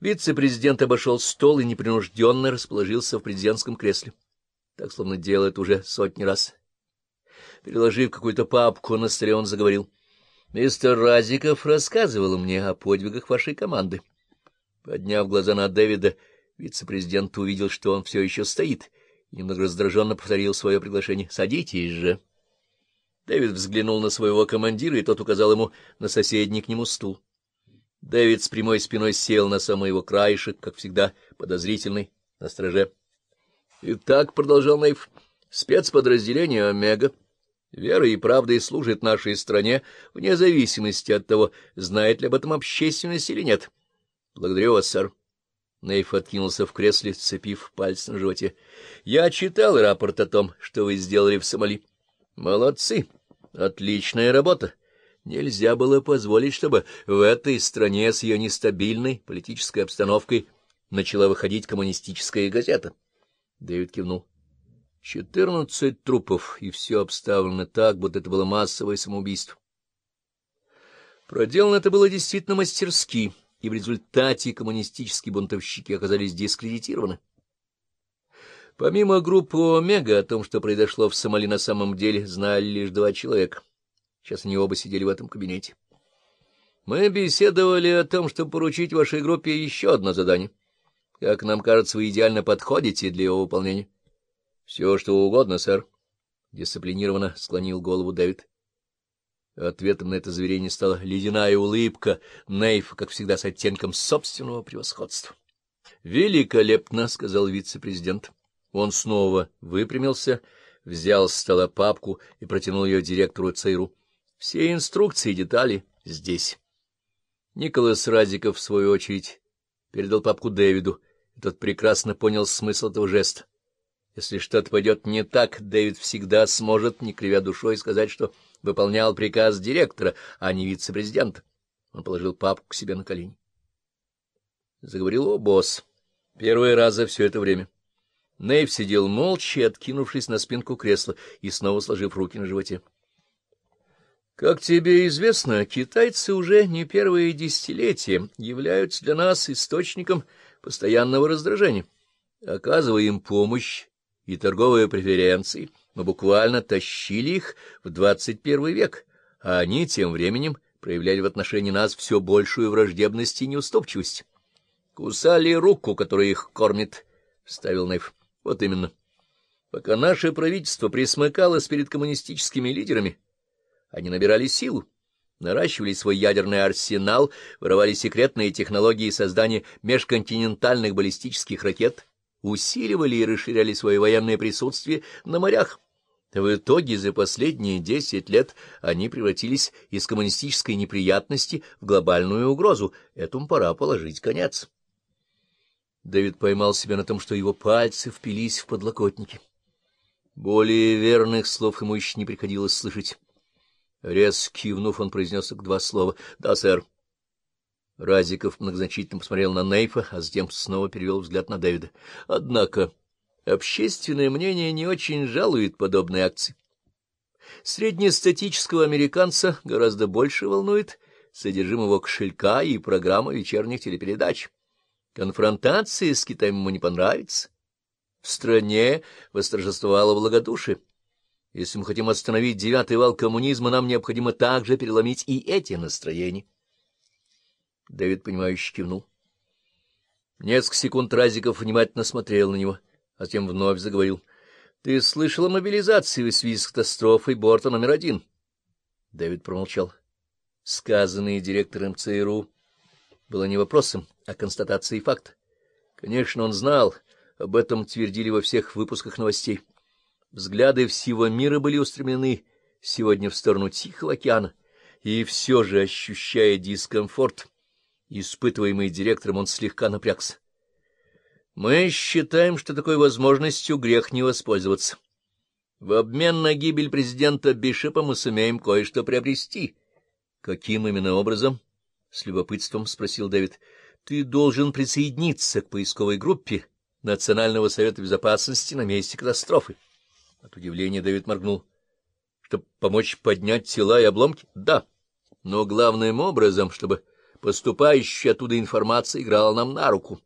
Вице-президент обошел стол и непринужденно расположился в президентском кресле. Так, словно делает уже сотни раз. Переложив какую-то папку на столе, он заговорил. — Мистер Разиков рассказывал мне о подвигах вашей команды. Подняв глаза на Дэвида, вице-президент увидел, что он все еще стоит, и немного раздраженно повторил свое приглашение. — Садитесь же. Дэвид взглянул на своего командира, и тот указал ему на соседний к нему стул. Дэвид с прямой спиной сел на самый его краешек, как всегда, подозрительный, на страже. — Итак, — продолжал Нейв, — спецподразделение «Омега» верой и правдой служит нашей стране, вне зависимости от того, знает ли об этом общественность или нет. — Благодарю вас, сэр. Нейф откинулся в кресле, сцепив пальцы на животе. — Я читал рапорт о том, что вы сделали в Сомали. — Молодцы. Отличная работа. Нельзя было позволить, чтобы в этой стране с ее нестабильной политической обстановкой начала выходить коммунистическая газета. Дэвид кивнул. Четырнадцать трупов, и все обставлено так, будто это было массовое самоубийство. Проделано это было действительно мастерски, и в результате коммунистические бунтовщики оказались дискредитированы. Помимо группы «Омега» о том, что произошло в Сомали на самом деле, знали лишь два человека — Сейчас они оба сидели в этом кабинете. Мы беседовали о том, чтобы поручить вашей группе еще одно задание. Как нам кажется, вы идеально подходите для его выполнения. — Все, что угодно, сэр. Дисциплинированно склонил голову Дэвид. Ответом на это заверение стала ледяная улыбка Нейфа, как всегда, с оттенком собственного превосходства. — Великолепно, — сказал вице-президент. Он снова выпрямился, взял с стола папку и протянул ее директору ЦРУ. Все инструкции и детали здесь. Николас Разиков, в свою очередь, передал папку Дэвиду, и тот прекрасно понял смысл этого жеста. Если что-то пойдет не так, Дэвид всегда сможет, не кривя душой, сказать, что выполнял приказ директора, а не вице-президента. Он положил папку к себе на колени. Заговорил о босс. Первый раз за все это время. Нейв сидел молча, откинувшись на спинку кресла и снова сложив руки на животе. Как тебе известно, китайцы уже не первые десятилетия являются для нас источником постоянного раздражения. Оказывая им помощь и торговые преференции, мы буквально тащили их в двадцать первый век, а они тем временем проявляли в отношении нас все большую враждебность и неуступчивость. Кусали руку, которая их кормит, — вставил Нейф. Вот именно. Пока наше правительство присмыкалось перед коммунистическими лидерами, они набирали силу, наращивали свой ядерный арсенал, воровали секретные технологии создания межконтинентальных баллистических ракет, усиливали и расширяли свое военное присутствие на морях. В итоге за последние десять лет они превратились из коммунистической неприятности в глобальную угрозу. Этому пора положить конец. Дэвид поймал себя на том, что его пальцы впились в подлокотники. Более верных слов ему еще не приходилось слышать. Резко кивнув, он произнес два слова. — Да, сэр. Разиков многозначительно посмотрел на Нейфа, а затем снова перевел взгляд на Дэвида. Однако общественное мнение не очень жалует подобные акции. Среднестатического американца гораздо больше волнует содержимого кошелька и программа вечерних телепередач. Конфронтация с Китаем ему не понравится. В стране восторжествовало благодушие. Если мы хотим остановить девятый вал коммунизма, нам необходимо также переломить и эти настроения. Дэвид, понимающе кивнул. Несколько секунд Разиков внимательно смотрел на него, а затем вновь заговорил. — Ты слышал о мобилизации в связи с катастрофой борта номер один? Дэвид промолчал. Сказанное директором ЦРУ было не вопросом, а констатацией факта. Конечно, он знал, об этом твердили во всех выпусках новостей. Взгляды всего мира были устремлены сегодня в сторону Тихого океана, и все же, ощущая дискомфорт, испытываемый директором, он слегка напрягся. Мы считаем, что такой возможностью грех не воспользоваться. В обмен на гибель президента Бишопа мы сумеем кое-что приобрести. — Каким именно образом? — с любопытством спросил Дэвид. — Ты должен присоединиться к поисковой группе Национального совета безопасности на месте катастрофы. От удивления Давид моргнул. — Чтобы помочь поднять тела и обломки? — Да. Но главным образом, чтобы Поступающая оттуда информация играла нам на руку.